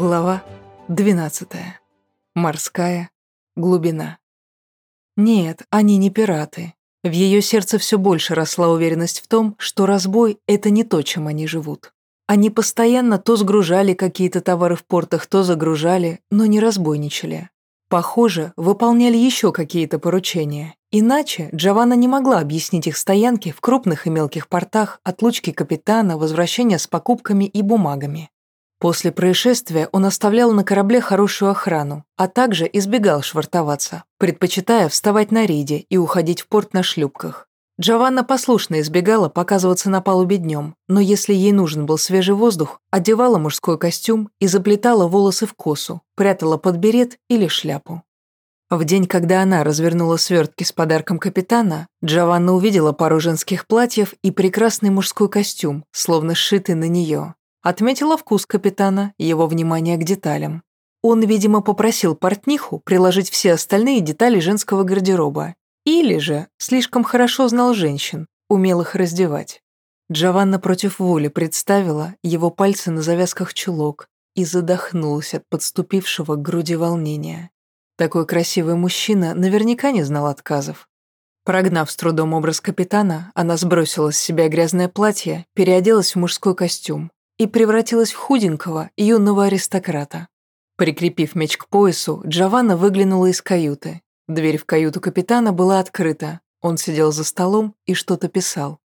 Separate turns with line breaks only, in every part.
Глава 12. Морская глубина. Нет, они не пираты. В ее сердце все больше росла уверенность в том, что разбой – это не то, чем они живут. Они постоянно то сгружали какие-то товары в портах, то загружали, но не разбойничали. Похоже, выполняли еще какие-то поручения. Иначе Джованна не могла объяснить их стоянки в крупных и мелких портах, отлучки капитана, возвращения с покупками и бумагами. После происшествия он оставлял на корабле хорошую охрану, а также избегал швартоваться, предпочитая вставать на рейде и уходить в порт на шлюпках. Джованна послушно избегала показываться на палубе днем, но если ей нужен был свежий воздух, одевала мужской костюм и заплетала волосы в косу, прятала под берет или шляпу. В день, когда она развернула свертки с подарком капитана, Джованна увидела пару женских платьев и прекрасный мужской костюм, словно сшитый на нее. Отметила вкус капитана, его внимание к деталям. Он, видимо, попросил портниху приложить все остальные детали женского гардероба. Или же слишком хорошо знал женщин, умел их раздевать. Джованна против воли представила его пальцы на завязках чулок и задохнулась от подступившего к груди волнения. Такой красивый мужчина наверняка не знал отказов. Прогнав с трудом образ капитана, она сбросила с себя грязное платье, переоделась в мужской костюм, и превратилась в худенького юного аристократа. Прикрепив меч к поясу, Джованна выглянула из каюты. Дверь в каюту капитана была открыта. Он сидел за столом и что-то писал.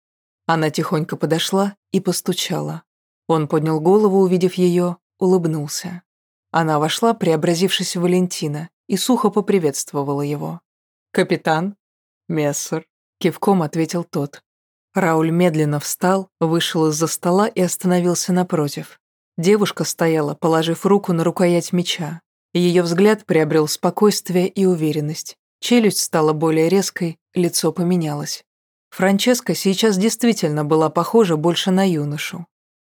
Она тихонько подошла и постучала. Он поднял голову, увидев ее, улыбнулся. Она вошла, преобразившись в Валентина, и сухо поприветствовала его. «Капитан?» «Мессер», — кивком ответил тот. Рауль медленно встал, вышел из-за стола и остановился напротив. Девушка стояла, положив руку на рукоять меча. Ее взгляд приобрел спокойствие и уверенность. Челюсть стала более резкой, лицо поменялось. Франческа сейчас действительно была похожа больше на юношу.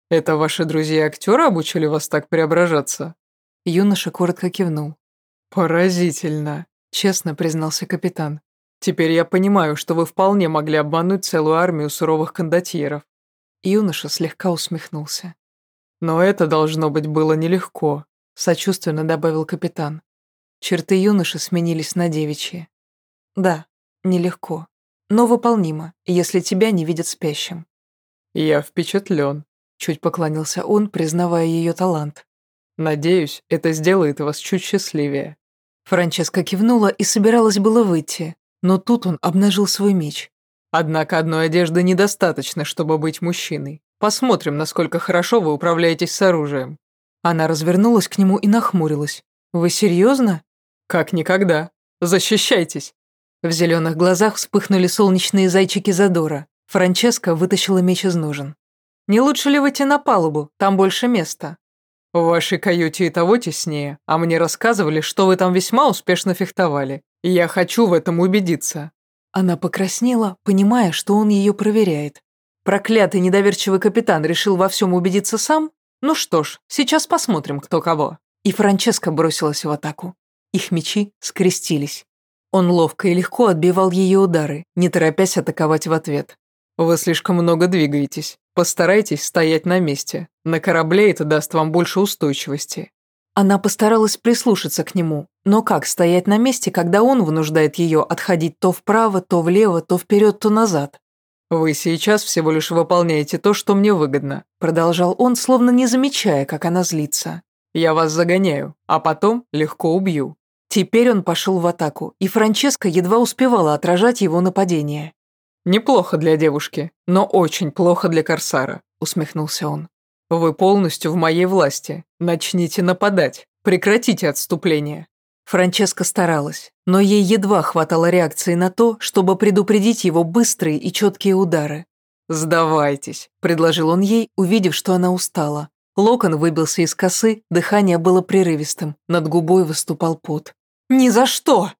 «Это ваши друзья-актеры обучили вас так преображаться?» Юноша коротко кивнул. «Поразительно», — честно признался капитан. Теперь я понимаю, что вы вполне могли обмануть целую армию суровых кондотьеров». Юноша слегка усмехнулся. «Но это, должно быть, было нелегко», — сочувственно добавил капитан. Черты юноши сменились на девичьи. «Да, нелегко, но выполнимо, если тебя не видят спящим». «Я впечатлен», — чуть поклонился он, признавая ее талант. «Надеюсь, это сделает вас чуть счастливее». Франческа кивнула и собиралась было выйти, но тут он обнажил свой меч. Однако одной одежды недостаточно, чтобы быть мужчиной. Посмотрим, насколько хорошо вы управляетесь с оружием. Она развернулась к нему и нахмурилась. Вы серьезно? Как никогда. Защищайтесь. В зеленых глазах вспыхнули солнечные зайчики задора. Франческа вытащила меч из ножен. «Не лучше ли выйти на палубу? Там больше места». «В вашей каюте и того теснее, а мне рассказывали, что вы там весьма успешно фехтовали. Я хочу в этом убедиться». Она покраснела, понимая, что он ее проверяет. Проклятый недоверчивый капитан решил во всем убедиться сам? Ну что ж, сейчас посмотрим, кто кого. И Франческа бросилась в атаку. Их мечи скрестились. Он ловко и легко отбивал ее удары, не торопясь атаковать в ответ. «Вы слишком много двигаетесь. Постарайтесь стоять на месте. На корабле это даст вам больше устойчивости. Она постаралась прислушаться к нему, но как стоять на месте, когда он вынуждает ее отходить то вправо, то влево, то вперед, то назад? «Вы сейчас всего лишь выполняете то, что мне выгодно», продолжал он, словно не замечая, как она злится. «Я вас загоняю, а потом легко убью». Теперь он пошел в атаку, и Франческа едва успевала отражать его нападение. «Неплохо для девушки, но очень плохо для Корсара», усмехнулся он. Вы полностью в моей власти. Начните нападать. Прекратите отступление». Франческа старалась, но ей едва хватало реакции на то, чтобы предупредить его быстрые и четкие удары. «Сдавайтесь», – предложил он ей, увидев, что она устала. Локон выбился из косы, дыхание было прерывистым, над губой выступал пот. «Ни за что!»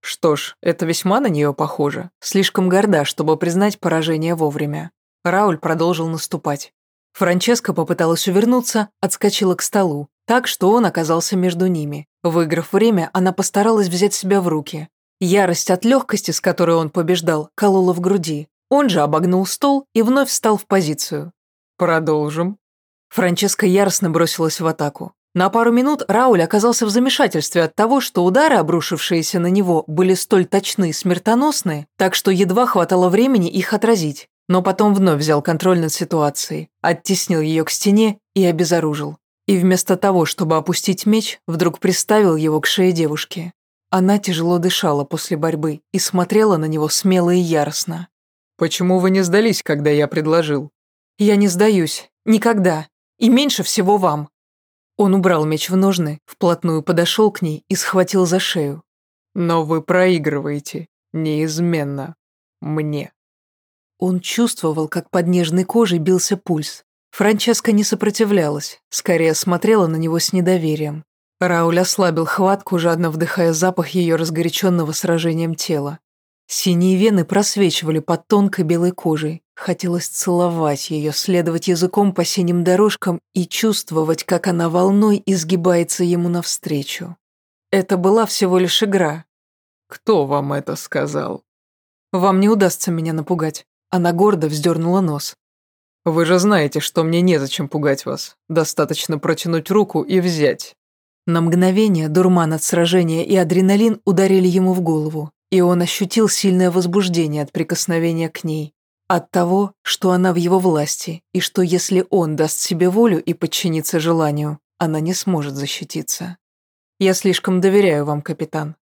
Что ж, это весьма на нее похоже. Слишком горда, чтобы признать поражение вовремя. Рауль продолжил наступать. Франческа попыталась увернуться, отскочила к столу, так что он оказался между ними. Выиграв время, она постаралась взять себя в руки. Ярость от легкости, с которой он побеждал, колола в груди. Он же обогнул стол и вновь встал в позицию. «Продолжим». Франческа яростно бросилась в атаку. На пару минут Рауль оказался в замешательстве от того, что удары, обрушившиеся на него, были столь точны и смертоносны, так что едва хватало времени их отразить. Но потом вновь взял контроль над ситуацией, оттеснил ее к стене и обезоружил. И вместо того, чтобы опустить меч, вдруг приставил его к шее девушки. Она тяжело дышала после борьбы и смотрела на него смело и яростно.
«Почему вы не сдались, когда я предложил?»
«Я не сдаюсь. Никогда. И меньше всего вам». Он убрал меч в ножны, вплотную подошел к ней и схватил за шею.
«Но вы проигрываете. Неизменно. Мне».
Он чувствовал, как под нежной кожей бился пульс. Франческа не сопротивлялась, скорее смотрела на него с недоверием. Рауль ослабил хватку, жадно вдыхая запах ее разгоряченного сражением тела. Синие вены просвечивали под тонкой белой кожей. Хотелось целовать ее, следовать языком по синим дорожкам и чувствовать, как она волной изгибается ему навстречу. Это была всего лишь игра.
«Кто вам это сказал?»
«Вам не удастся меня напугать». Она гордо вздернула нос.
«Вы же знаете, что мне незачем пугать вас. Достаточно протянуть руку и взять».
На мгновение дурман от сражения и адреналин ударили ему в голову, и он ощутил сильное возбуждение от прикосновения к ней. От того, что она в его власти, и что если он даст себе волю и подчинится желанию, она не сможет защититься. «Я слишком доверяю вам, капитан».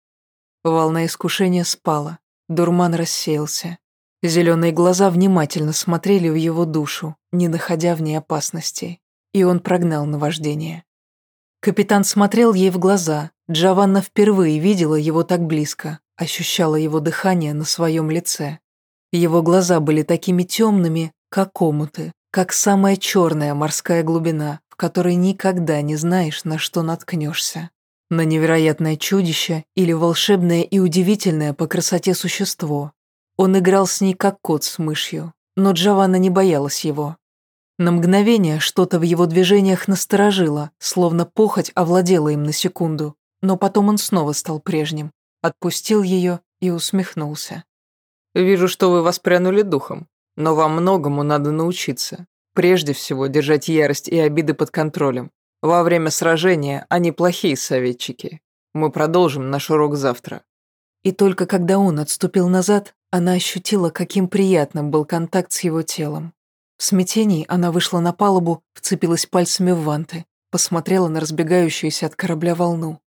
Волна искушения спала, дурман рассеялся. Зеленые глаза внимательно смотрели в его душу, не находя в ней опасности, и он прогнал наваждение. Капитан смотрел ей в глаза, Джованна впервые видела его так близко, ощущала его дыхание на своем лице. Его глаза были такими темными, как омуты, как самая черная морская глубина, в которой никогда не знаешь, на что наткнешься. На невероятное чудище или волшебное и удивительное по красоте существо, он играл с ней как кот с мышью, но Джованна не боялась его. На мгновение что-то в его движениях насторожило, словно похоть овладела им на секунду, но потом он снова стал прежним, отпустил ее и усмехнулся.
«Вижу, что вы воспрянули духом, но вам многому надо научиться. Прежде всего, держать ярость и обиды под контролем. Во время сражения они плохие советчики. Мы продолжим наш урок завтра».
И только когда он отступил назад, она ощутила, каким приятным был контакт с его телом. В смятении она вышла на палубу, вцепилась пальцами в ванты, посмотрела на разбегающуюся от корабля волну.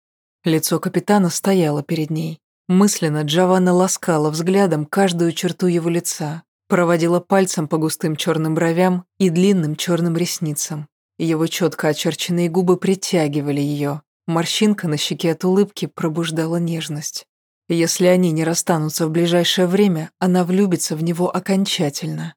Лицо капитана стояло перед ней. Мысленно Джованна ласкала взглядом каждую черту его лица, проводила пальцем по густым черным бровям и длинным черным ресницам. Его четко очерченные губы притягивали ее. Морщинка на щеке от улыбки пробуждала нежность. Если они не расстанутся в ближайшее время, она влюбится в него окончательно.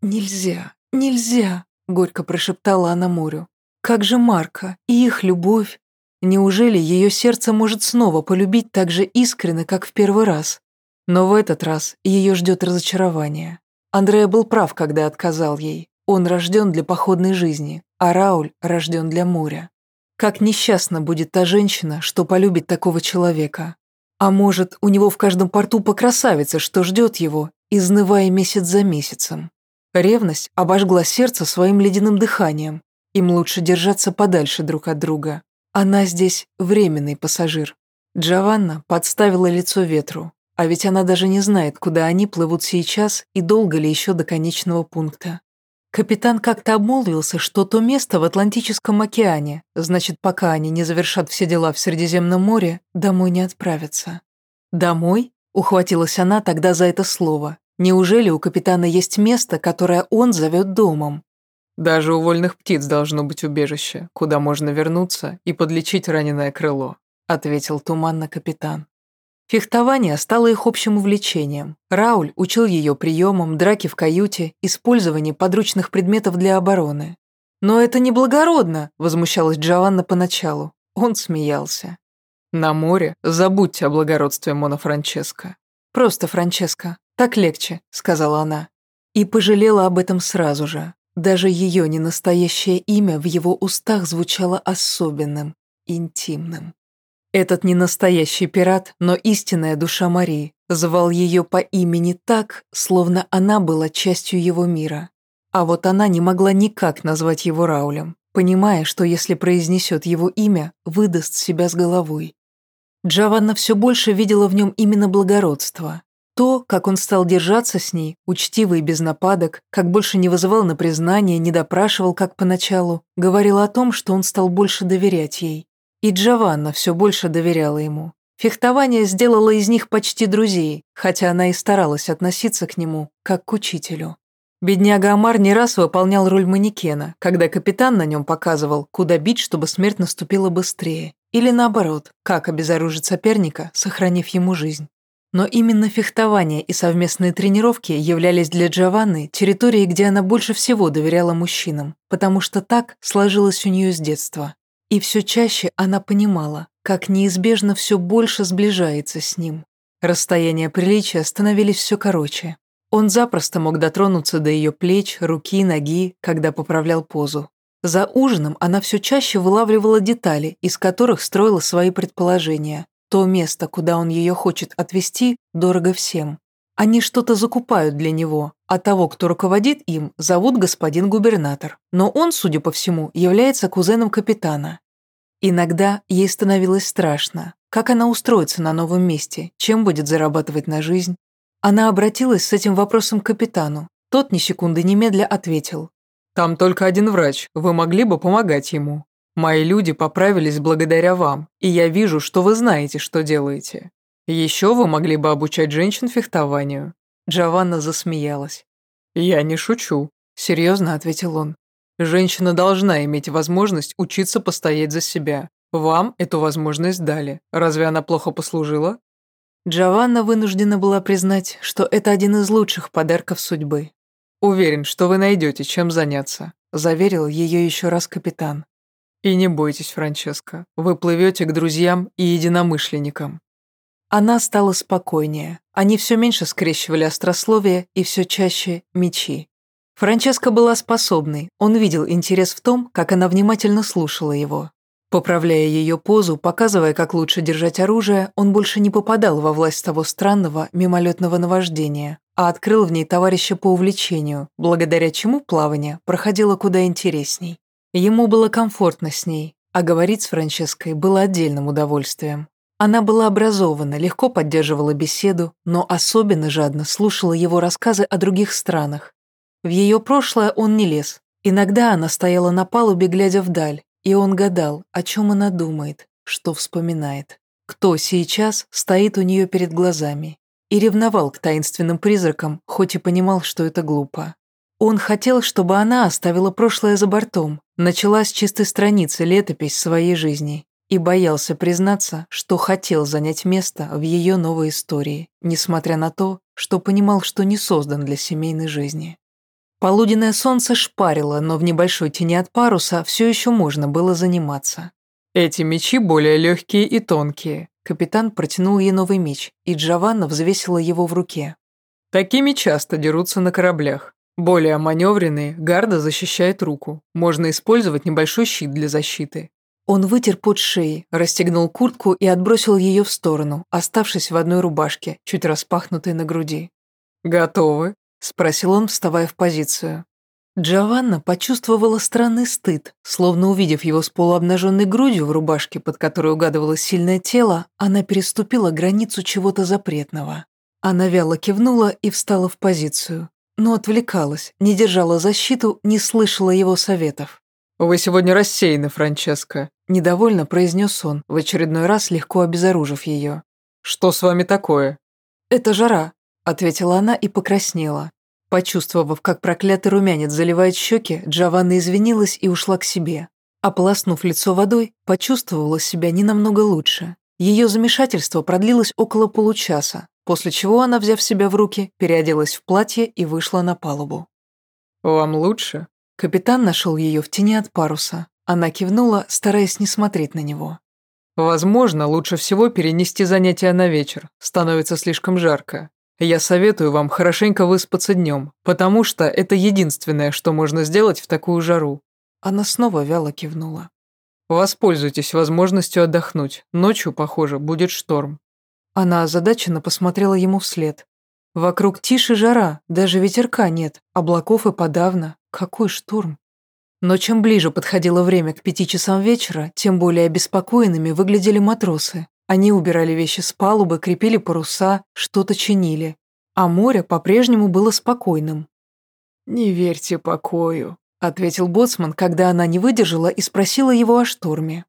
«Нельзя, нельзя», — горько прошептала она морю. «Как же Марка и их любовь? Неужели ее сердце может снова полюбить так же искренне, как в первый раз? Но в этот раз ее ждет разочарование. Андрея был прав, когда отказал ей. Он рожден для походной жизни, а Рауль рожден для моря. Как несчастна будет та женщина, что полюбит такого человека. А может, у него в каждом порту по красавице, что ждет его, изнывая месяц за месяцем. Ревность обожгла сердце своим ледяным дыханием. Им лучше держаться подальше друг от друга. Она здесь временный пассажир. Джованна подставила лицо ветру, а ведь она даже не знает, куда они плывут сейчас и долго ли еще до конечного пункта. Капитан как-то обмолвился, что то место в Атлантическом океане, значит, пока они не завершат все дела в Средиземном море, домой не отправятся. «Домой?» – ухватилась она тогда за это слово. «Неужели у капитана есть место, которое он зовет домом?»
«Даже у вольных птиц должно быть убежище, куда можно вернуться и подлечить раненое крыло», – ответил туманно капитан.
Фехтование стало их общим увлечением. Рауль учил ее приемам, драки в каюте, использованию подручных предметов для обороны. «Но это неблагородно», – возмущалась Джованна поначалу. Он смеялся.
«На море забудьте о благородстве Мона Франческо».
«Просто Франческо. Так легче», – сказала она. И пожалела об этом сразу же. Даже ее ненастоящее имя в его устах звучало особенным, интимным. Этот не настоящий пират, но истинная душа Марии, звал ее по имени так, словно она была частью его мира. А вот она не могла никак назвать его Раулем. понимая, что если произнесет его имя, выдаст себя с головой. Джованна все больше видела в нем именно благородство. То, как он стал держаться с ней, учтивый и без нападок, как больше не вызывал на признание, не допрашивал, как поначалу, говорило о том, что он стал больше доверять ей. И Джованна все больше доверяла ему. Фехтование сделало из них почти друзей, хотя она и старалась относиться к нему, как к учителю. Бедняга Амар не раз выполнял роль манекена, когда капитан на нем показывал, куда бить, чтобы смерть наступила быстрее, или наоборот, как обезоружить соперника, сохранив ему жизнь. Но именно фехтование и совместные тренировки являлись для Джованны территорией, где она больше всего доверяла мужчинам, потому что так сложилось у нее с детства. И все чаще она понимала, как неизбежно все больше сближается с ним. Расстояния приличия становились все короче, он запросто мог дотронуться до ее плеч, руки, ноги, когда поправлял позу. За ужином она все чаще вылавливала детали, из которых строила свои предположения. То место, куда он ее хочет отвезти, дорого всем. Они что-то закупают для него, а того, кто руководит им, зовут господин губернатор. Но он, судя по всему, является кузеном капитана. Иногда ей становилось страшно. Как она устроится на новом месте, чем будет зарабатывать на жизнь, она обратилась с этим вопросом к капитану. Тот ни секунды немедля ответил.
«Там только один врач, вы могли бы помогать ему. Мои люди поправились благодаря вам, и я вижу, что вы знаете, что делаете. Еще вы могли бы обучать женщин фехтованию».
Джованна засмеялась.
«Я не шучу», —
серьезно ответил он.
«Женщина должна иметь возможность учиться постоять за себя. Вам эту возможность дали. Разве она плохо послужила?»
Джованна вынуждена была признать, что это один из лучших подарков судьбы.
«Уверен, что вы найдете, чем заняться», –
заверил ее еще раз капитан.
«И не бойтесь, Франческо, вы плывете к друзьям и единомышленникам».
Она стала спокойнее. Они все меньше скрещивали острословие и все чаще мечи. Франческа была способной, он видел интерес в том, как она внимательно слушала его. Поправляя ее позу, показывая, как лучше держать оружие, он больше не попадал во власть того странного, мимолетного наваждения, а открыл в ней товарища по увлечению, благодаря чему плавание проходило куда интересней. Ему было комфортно с ней, а говорить с Франческой было отдельным удовольствием. Она была образована, легко поддерживала беседу, но особенно жадно слушала его рассказы о других странах. В ее прошлое он не лез. Иногда она стояла на палубе, глядя вдаль, и он гадал, о чем она думает, что вспоминает, кто сейчас стоит у нее перед глазами, и ревновал к таинственным призракам, хоть и понимал, что это глупо. Он хотел, чтобы она оставила прошлое за бортом, начала с чистой страницы летопись своей жизни, и боялся признаться, что хотел занять место в ее новой истории, несмотря на то, что понимал, что не создан для семейной жизни. Полуденное солнце шпарило, но в небольшой тени от паруса все еще можно было заниматься.
«Эти мечи более легкие и тонкие»,
Капитан протянул ей новый меч, и Джованна взвесила его в руке.
«Такими часто дерутся на кораблях. Более маневренные, гарда защищает руку. Можно использовать небольшой щит для защиты».
Он вытер под шеей, расстегнул куртку и отбросил ее в сторону, оставшись в одной рубашке, чуть распахнутой на груди.
«Готовы?»
спросил он, вставая в позицию. Джованна почувствовала странный стыд, словно увидев его с полуобнаженной грудью в рубашке, под которой угадывалось сильное тело, она переступила границу чего-то запретного. Она вяло кивнула и встала в позицию, но отвлекалась, не держала защиту, не слышала его советов.
«Вы сегодня рассеяны, Франческо», –
недовольно произнес он, в очередной раз легко обезоружив ее.
«Что с вами такое?»
«Это жара», – ответила она и покраснела. Почувствовав, как проклятый румянец заливает щеки, Джованна извинилась и ушла к себе. Ополоснув лицо водой, почувствовала себя не намного лучше. Ее замешательство продлилось около получаса, после чего она, взяв себя в руки, переоделась в платье и вышла на палубу.
«Вам лучше?»
Капитан нашел ее в тени от паруса. Она кивнула, стараясь не смотреть на него.
«Возможно, лучше всего перенести занятия на вечер. Становится слишком жарко. Я советую вам хорошенько выспаться днем, потому что это единственное, что можно сделать в такую жару».
Она снова вяло кивнула.
«Воспользуйтесь возможностью отдохнуть. Ночью, похоже, будет шторм».
Она озадаченно посмотрела ему вслед. Вокруг тише жара, даже ветерка нет, облаков и подавно. Какой шторм? Но чем ближе подходило время к пяти часам вечера, тем более обеспокоенными выглядели матросы. Они убирали вещи с палубы, крепили паруса, что-то чинили. А море по-прежнему было спокойным.
«Не верьте покою», —
ответил боцман, когда она не выдержала и спросила его о шторме.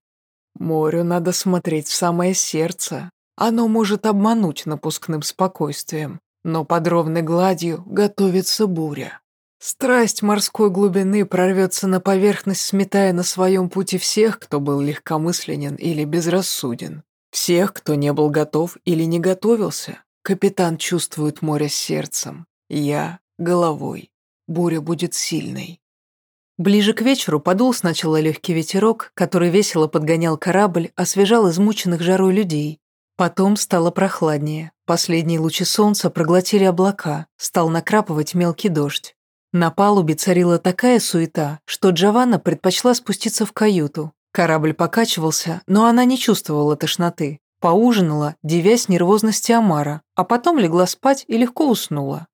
«Морю надо смотреть в самое сердце. Оно может обмануть напускным спокойствием, но под ровной гладью готовится буря. Страсть морской глубины прорвется на поверхность, сметая на своем пути всех, кто был легкомысленен или безрассуден. Всех, кто не был готов или не готовился. Капитан чувствует море сердцем. Я — головой. Буря будет сильной.
Ближе к вечеру подул сначала легкий ветерок, который весело подгонял корабль, освежал измученных жарой людей. Потом стало прохладнее. Последние лучи солнца проглотили облака, стал накрапывать мелкий дождь. На палубе царила такая суета, что Джованна предпочла спуститься в каюту. Корабль покачивался, но она не чувствовала тошноты. Поужинала, девясь нервозности Амара, а потом легла спать и легко уснула.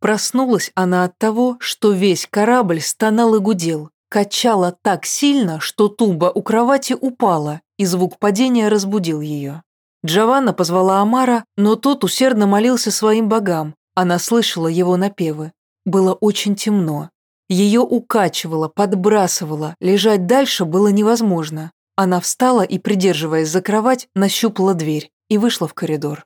Проснулась она от того, что весь корабль стонал и гудел, качала так сильно, что туба у кровати упала, и звук падения разбудил ее. Джованна позвала Амара, но тот усердно молился своим богам. Она слышала его напевы. Было очень темно. Ее укачивало, подбрасывало, лежать дальше было невозможно. Она встала и, придерживаясь за кровать, нащупала дверь и вышла в коридор.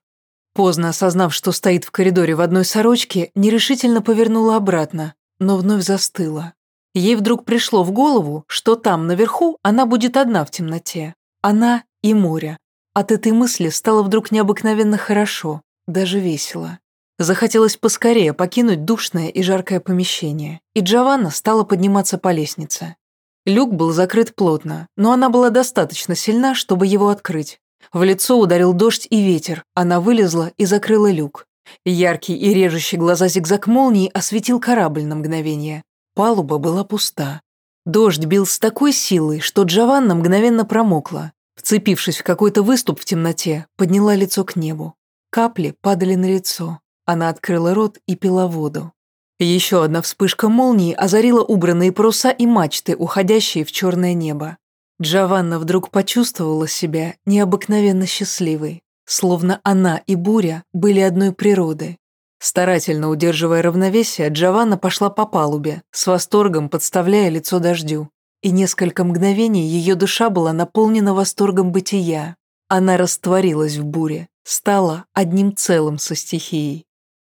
Поздно осознав, что стоит в коридоре в одной сорочке, нерешительно повернула обратно, но вновь застыла. Ей вдруг пришло в голову, что там, наверху, она будет одна в темноте. Она и море. От этой мысли стало вдруг необыкновенно хорошо, даже весело. Захотелось поскорее покинуть душное и жаркое помещение, и Джованна стала подниматься по лестнице. Люк был закрыт плотно, но она была достаточно сильна, чтобы его открыть. В лицо ударил дождь и ветер, она вылезла и закрыла люк. Яркий и режущий глаза зигзаг молнии осветил корабль на мгновение. Палуба была пуста. Дождь бил с такой силой, что Джованна мгновенно промокла. Вцепившись в какой-то выступ в темноте, подняла лицо к небу. Капли падали на лицо. Она открыла рот и пила воду. Еще одна вспышка молнии озарила убранные паруса и мачты, уходящие в черное небо. Джованна вдруг почувствовала себя необыкновенно счастливой, словно она и буря были одной природы. Старательно удерживая равновесие, Джованна пошла по палубе, с восторгом подставляя лицо дождю и несколько мгновений ее душа была наполнена восторгом бытия. Она растворилась в буре, стала одним целым со стихией.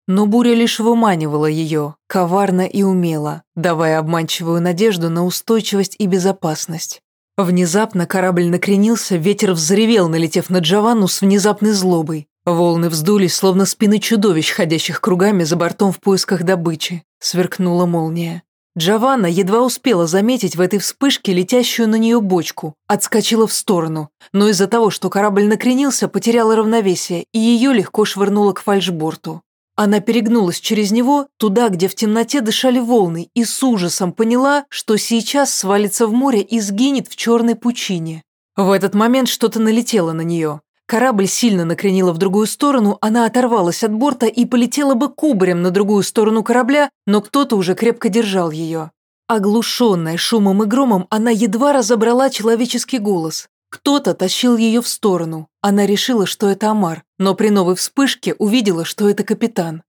Но буря лишь выманивала ее, коварно и умело, давая обманчивую надежду на устойчивость и безопасность. Внезапно корабль накренился, ветер взревел, налетев на Джованну с внезапной злобой. Волны вздулись, словно спины чудовищ, ходящих кругами за бортом в поисках добычи. Сверкнула молния. Джованна едва успела заметить в этой вспышке летящую на нее бочку, отскочила в сторону, но из-за того, что корабль накренился, потеряла равновесие, и ее легко швырнуло к фальшборту. Она перегнулась через него, туда, где в темноте дышали волны, и с ужасом поняла, что сейчас свалится в море и сгинет в черной пучине. В этот момент что-то налетело на нее. Корабль сильно накренило в другую сторону, она оторвалась от борта и полетела бы кубарем на другую сторону корабля, но кто-то уже крепко держал ее. Оглушенная шумом и громом, она едва разобрала человеческий голос. Кто-то тащил ее в сторону. Она решила, что это Амар, но при новой вспышке увидела, что это капитан.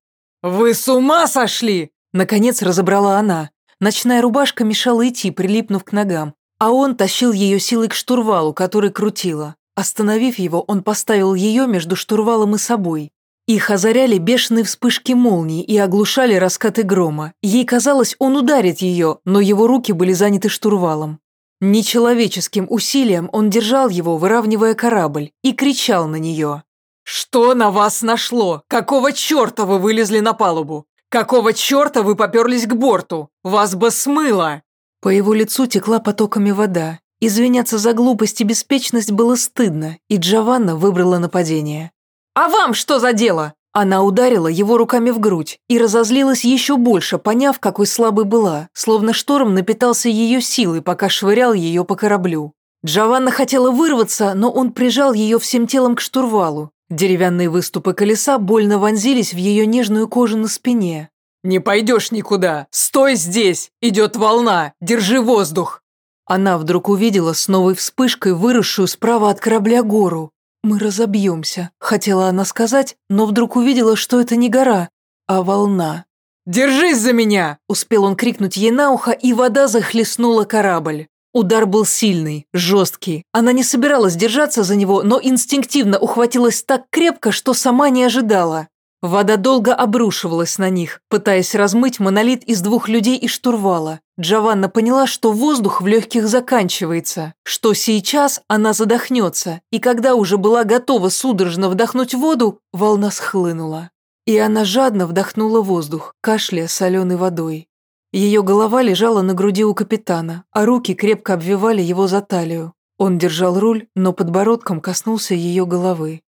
«Вы с ума сошли?»
Наконец разобрала она. Ночная рубашка мешала идти, прилипнув к ногам, а он тащил ее силой к штурвалу, который крутила. Остановив его, он поставил ее между штурвалом и собой. Их озаряли бешеные вспышки молний и оглушали раскаты грома. Ей казалось, он ударит ее, но его руки были заняты штурвалом. Нечеловеческим усилием он держал его, выравнивая корабль, и кричал на нее.
«Что на вас нашло? Какого черта вы вылезли на палубу? Какого черта вы поперлись к борту? Вас бы смыло!»
По его лицу текла потоками вода, Извиняться за глупость и беспечность было стыдно, и Джованна выбрала нападение. «А вам что за дело?» Она ударила его руками в грудь и разозлилась еще больше, поняв, какой слабой была, словно шторм напитался ее силой, пока швырял ее по кораблю. Джованна хотела вырваться, но он прижал ее всем телом к штурвалу. Деревянные выступы колеса больно вонзились в ее нежную кожу на спине.
«Не пойдешь никуда! Стой здесь! Идет волна! Держи воздух!»
Она вдруг увидела с новой вспышкой выросшую справа от корабля гору. «Мы разобьемся», — хотела она сказать, но вдруг увидела, что это не гора, а волна.
«Держись за меня!»
– успел он крикнуть ей на ухо, и вода захлестнула корабль. Удар был сильный, жесткий. Она не собиралась держаться за него, но инстинктивно ухватилась так крепко, что сама не ожидала. Вода долго обрушивалась на них, пытаясь размыть монолит из двух людей и штурвала. Джованна поняла, что воздух в легких заканчивается, что сейчас она задохнется, и когда уже была готова судорожно вдохнуть воду, волна схлынула. И она жадно вдохнула воздух, кашляя соленой водой. Ее голова лежала на груди у капитана, а руки крепко обвивали его за талию. Он держал руль, но подбородком коснулся ее головы.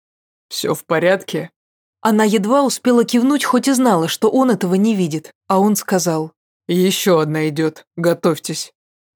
«Все в порядке?»
Она едва успела кивнуть, хоть и знала, что он этого не видит, а он сказал.
«Еще одна идет, готовьтесь».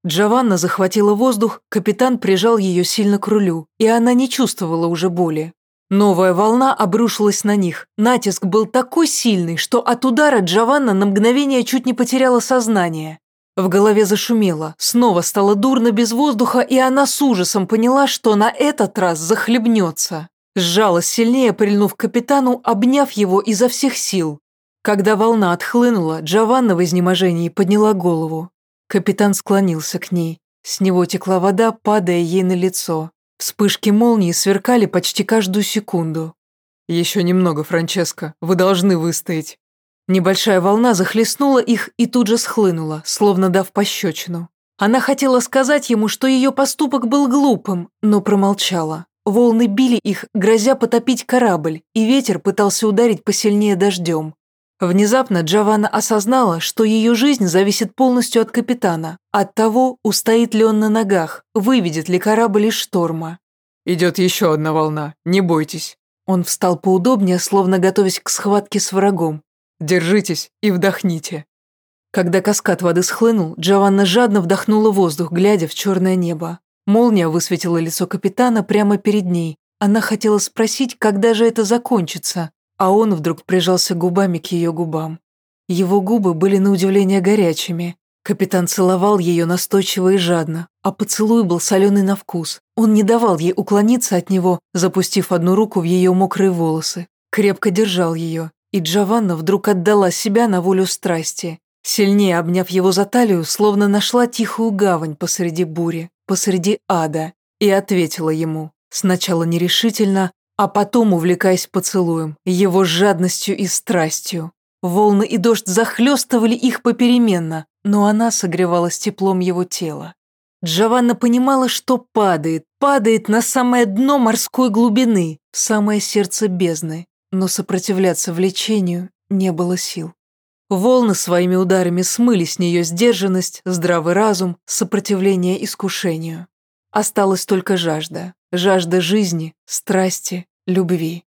Джованна захватила воздух, капитан прижал ее сильно к рулю, и она не чувствовала уже боли. Новая волна обрушилась на них. Натиск был такой сильный, что от удара Джованна на мгновение чуть не потеряла сознание. В голове зашумело, снова стало дурно без воздуха, и она с ужасом поняла, что на этот раз захлебнется. Сжалась сильнее, прильнув к капитану, обняв его изо всех сил. Когда волна отхлынула, Джованна в изнеможении подняла голову. Капитан склонился к ней. С него текла вода, падая ей на лицо. Вспышки молнии сверкали почти каждую секунду.
«Еще немного, Франческо, вы должны выстоять».
Небольшая волна захлестнула их и тут же схлынула, словно дав пощечину. Она хотела сказать ему, что ее поступок был глупым, но промолчала. Волны били их, грозя потопить корабль, и ветер пытался ударить посильнее дождем. Внезапно Джованна осознала, что ее жизнь зависит полностью от капитана, от того, устоит ли он на ногах, выведет ли корабль из шторма.
«Идет еще одна волна, не бойтесь».
Он встал поудобнее, словно готовясь к схватке с врагом.
«Держитесь и вдохните».
Когда каскад воды схлынул, Джованна жадно вдохнула воздух, глядя в черное небо. Молния высветила лицо капитана прямо перед ней. Она хотела спросить, когда же это закончится, а он вдруг прижался губами к ее губам. Его губы были на удивление горячими. Капитан целовал ее настойчиво и жадно, а поцелуй был соленый на вкус. Он не давал ей уклониться от него, запустив одну руку в ее мокрые волосы. Крепко держал ее, и Джованна вдруг отдала себя на волю страсти. Сильнее обняв его за талию, словно нашла тихую гавань посреди бури, посреди ада, и ответила ему, сначала нерешительно, а потом увлекаясь поцелуем, его жадностью и страстью. Волны и дождь захлестывали их попеременно, но она согревалась теплом его тела. Джованна понимала, что падает, падает на самое дно морской глубины, в самое сердце бездны, но сопротивляться влечению не было сил. Волны своими ударами смыли с нее сдержанность, здравый разум, сопротивление искушению. Осталась только жажда, жажда жизни, страсти, любви.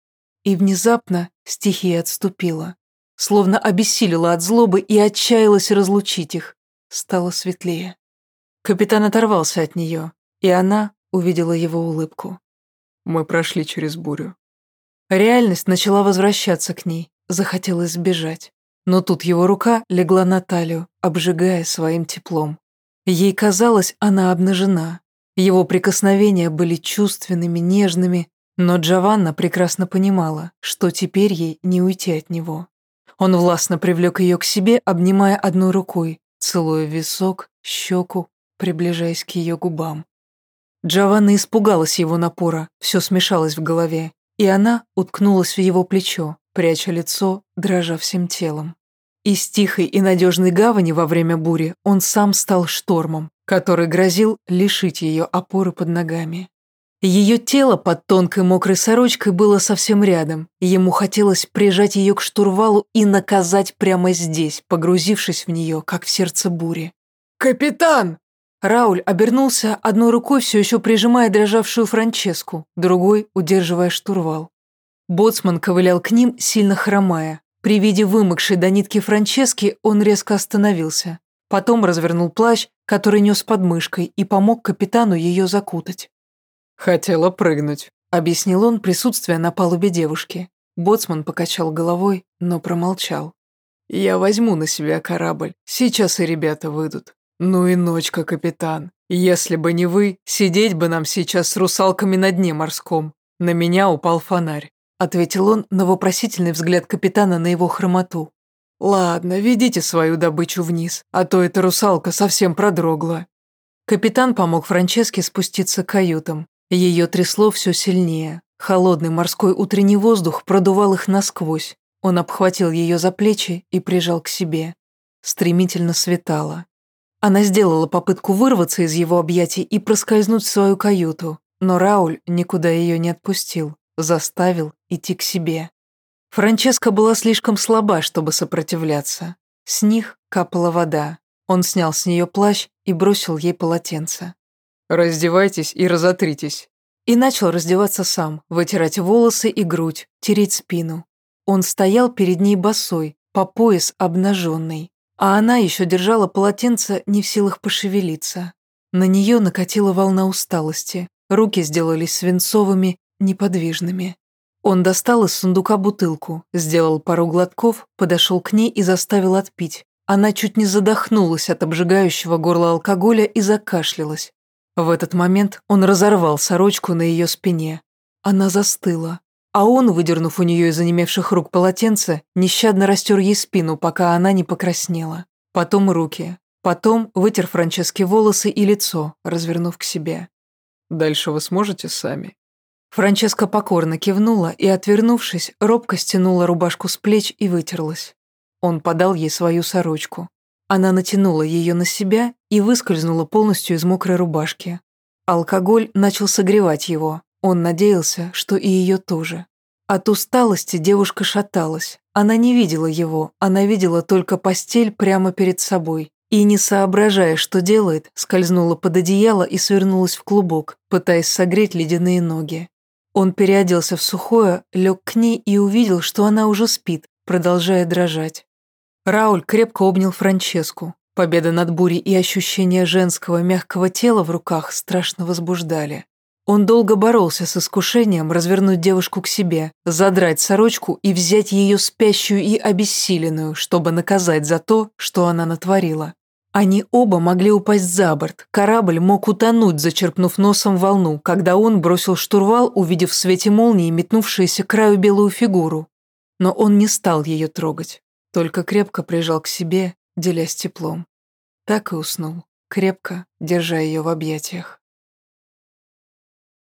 И внезапно стихия отступила, словно обессилила от злобы и отчаялась разлучить их. Стало светлее. Капитан оторвался от нее, и она увидела его улыбку.
Мы прошли через бурю.
Реальность начала возвращаться к ней, захотелось сбежать. Но тут его рука легла на талию, обжигая своим теплом. Ей казалось, она обнажена, его прикосновения были чувственными, нежными, но Джованна прекрасно понимала, что теперь ей не уйти от него. Он властно привлек ее к себе, обнимая одной рукой, целуя висок, щеку, приближаясь к ее губам. Джованна испугалась его напора, все смешалось в голове, и она уткнулась в его плечо, пряча лицо, дрожа всем телом. Из тихой и надежной гавани во время бури он сам стал штормом, который грозил лишить ее опоры под ногами. Ее тело под тонкой мокрой сорочкой было совсем рядом, и ему хотелось прижать ее к штурвалу и наказать прямо здесь, погрузившись в нее, как в сердце бури.
«Капитан!»
Рауль обернулся, одной рукой все еще прижимая дрожавшую Франческу, другой удерживая штурвал. Боцман ковылял к ним, сильно хромая, при виде вымокшей до нитки Франчески он резко остановился. Потом развернул плащ, который нес под мышкой, и помог капитану ее закутать.
«Хотела прыгнуть», —
объяснил он присутствие на палубе девушки. Боцман покачал головой, но промолчал.
«Я возьму на себя корабль. Сейчас и ребята выйдут. Ну и ночка, капитан. Если бы не вы, сидеть бы нам сейчас с русалками на дне морском. На меня упал фонарь», — ответил он на вопросительный взгляд капитана на его хромоту. «Ладно, ведите свою добычу вниз, а то эта русалка совсем продрогла».
Капитан помог Франческе спуститься к каютам. Ее трясло все сильнее. Холодный морской утренний воздух продувал их насквозь. Он обхватил ее за плечи и прижал к себе. Стремительно светало. Она сделала попытку вырваться из его объятий и проскользнуть в свою каюту, но Рауль никуда ее не отпустил, заставил идти к себе. Франческа была слишком слаба, чтобы сопротивляться. С них капала вода. Он снял с нее плащ и бросил ей полотенце.
«Раздевайтесь и разотритесь».
И начал раздеваться сам, вытирать волосы и грудь, тереть спину. Он стоял перед ней босой, по пояс обнаженный а она еще держала полотенце, не в силах пошевелиться. На нее накатила волна усталости, руки сделались свинцовыми, неподвижными. Он достал из сундука бутылку, сделал пару глотков, подошел к ней и заставил отпить. Она чуть не задохнулась от обжигающего горла алкоголя и закашлялась. В этот момент он разорвал сорочку на ее спине. Она застыла, а он, выдернув у нее из онемевших рук полотенце, нещадно растер ей спину, пока она не покраснела. Потом руки. Потом вытер Франческе волосы и лицо, развернув к себе.
«Дальше вы сможете сами?»
Франческа покорно кивнула и, отвернувшись, робко стянула рубашку с плеч и вытерлась. Он подал ей свою сорочку. Она натянула ее на себя и выскользнула полностью из мокрой рубашки. Алкоголь начал согревать его, он надеялся, что и ее тоже. От усталости девушка шаталась. Она не видела его, она видела только постель прямо перед собой. И, не соображая, что делает, скользнула под одеяло и свернулась в клубок, пытаясь согреть ледяные ноги. Он переоделся в сухое, лег к ней и увидел, что она уже спит, продолжая дрожать. Рауль крепко обнял Франческу. Победа над бурей и ощущение женского мягкого тела в руках страшно возбуждали. Он долго боролся с искушением развернуть девушку к себе, задрать сорочку и взять ее спящую и обессиленную, чтобы наказать за то, что она натворила. Они оба могли упасть за борт, корабль мог утонуть, зачерпнув носом волну, когда он бросил штурвал, увидев в свете молнии метнувшуюся к краю белую фигуру. Но он не стал ее трогать, только крепко прижал к себе, делясь теплом. Так и уснул, крепко держа ее в объятиях.